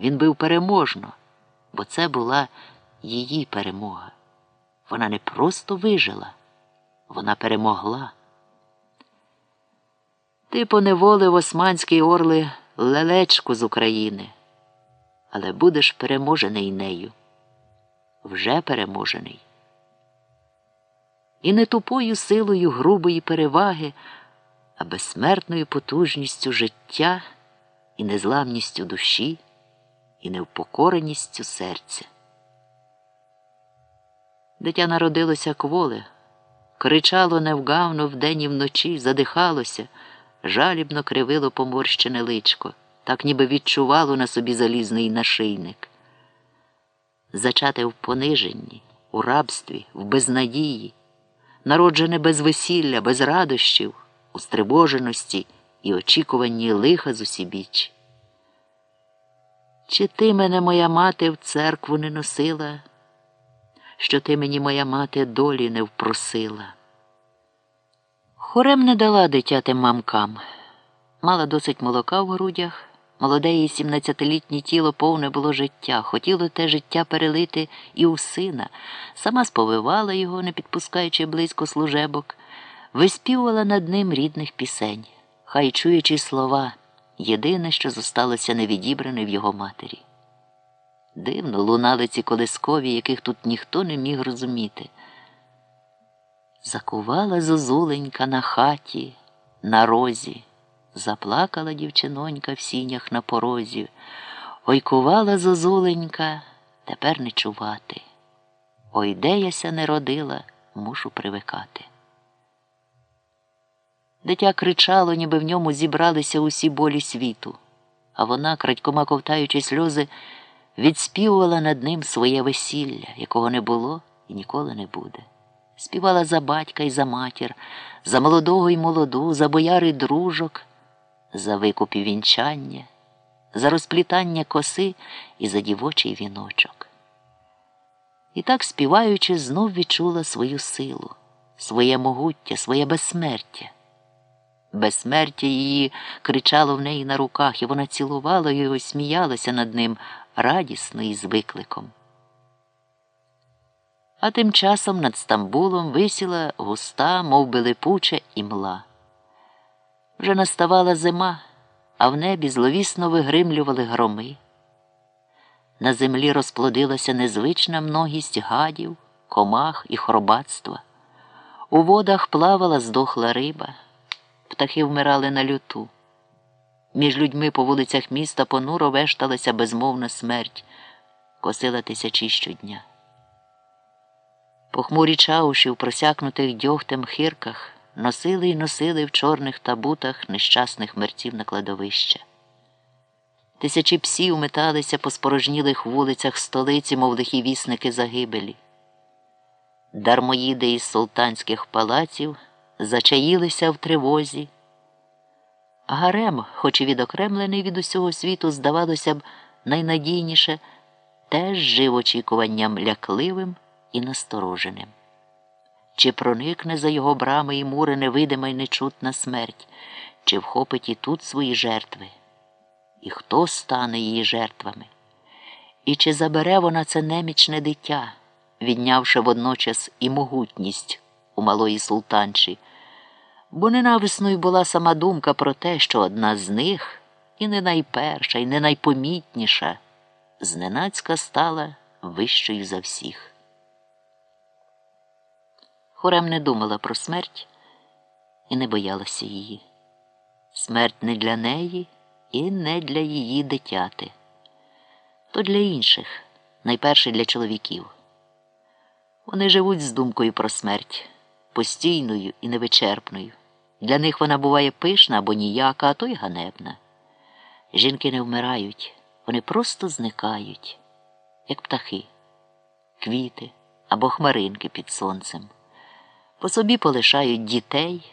Він бив переможно, бо це була її перемога. Вона не просто вижила, вона перемогла. Ти поневолив османський орли лелечку з України, але будеш переможений нею. Вже переможений. І не тупою силою грубої переваги, а безсмертною потужністю життя і незламністю душі, і невпокореністю серця. Дитя народилося кволе, кричало невгавно вдень і вночі, задихалося, жалібно кривило поморщене личко, так ніби відчувало на собі залізний нашийник. Зачате в пониженні, у рабстві, в безнадії, народжене без весілля, без радощів, у стривоженості і очікуванні лиха з усібіч. Чи ти мене, моя мати, в церкву не носила? що ти мені, моя мати, долі не впросила. Хорем не дала дитятим мамкам. Мала досить молока в грудях, молоде її сімнадцятилітнє тіло повне було життя, хотіло те життя перелити і у сина, сама сповивала його, не підпускаючи близько служебок, виспівувала над ним рідних пісень, хай чуючи слова, єдине, що зосталося невідібране в його матері. Дивно лунали ці колискові, яких тут ніхто не міг розуміти. Закувала зозуленька на хаті, на розі, заплакала дівчинонька в сінях на порозі. Ойкувала зозуленька, тепер не чувати. Ой, де яся не родила, мушу привикати. Дитя кричало, ніби в ньому зібралися усі болі світу, а вона, крадькома ковтаючи сльози, відспівувала над ним своє весілля, якого не було і ніколи не буде. Співала за батька і за матір, за молодого і молоду, за бояри дружок, за викупі вінчання, за розплітання коси і за дівочий віночок. І так, співаючи, знов відчула свою силу, своє могуття, своє безсмертя. Безсмертя її кричало в неї на руках, і вона цілувала його сміялася над ним радісно і з викликом. А тим часом над Стамбулом висіла густа, мов би липуча імла. Вже наставала зима, а в небі зловісно вигримлювали громи. На землі розплодилася незвична многість гадів, комах і хробатства. У водах плавала здохла риба, птахи вмирали на люту. Між людьми по вулицях міста понуро вешталася безмовна смерть, косила тисячі щодня. Похмурі чауші в просякнутих дьогтем хирках носили й носили в чорних табутах нещасних мерців на кладовище. Тисячі псів металися по спорожнілих вулицях столиці, мов лихі вісники загибелі. Дармоїди із султанських палаців зачаїлися в тривозі. Гарем, хоч і відокремлений від усього світу, здавалося б, найнадійніше, теж жив очікуванням лякливим і настороженим. Чи проникне за його брами і мури невидима й нечутна смерть, чи вхопить і тут свої жертви? І хто стане її жертвами? І чи забере вона це немічне дитя, віднявши водночас і могутність у малої султанчі? бо ненависною була сама думка про те, що одна з них, і не найперша, і не найпомітніша, зненацька стала вищою за всіх. Хорем не думала про смерть і не боялася її. Смерть не для неї і не для її дитяти, то для інших, найперше для чоловіків. Вони живуть з думкою про смерть постійною і невичерпною. Для них вона буває пишна або ніяка, а то й ганебна. Жінки не вмирають, вони просто зникають, як птахи, квіти або хмаринки під сонцем. По собі полишають дітей,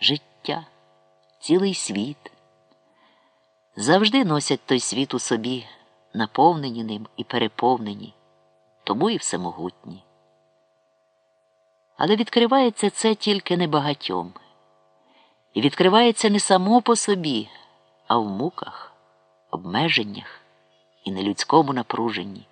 життя, цілий світ. Завжди носять той світ у собі, наповнені ним і переповнені, тому і всемогутні. Але відкривається це тільки небагатьом. І відкривається не само по собі, а в муках, обмеженнях і нелюдському напруженні.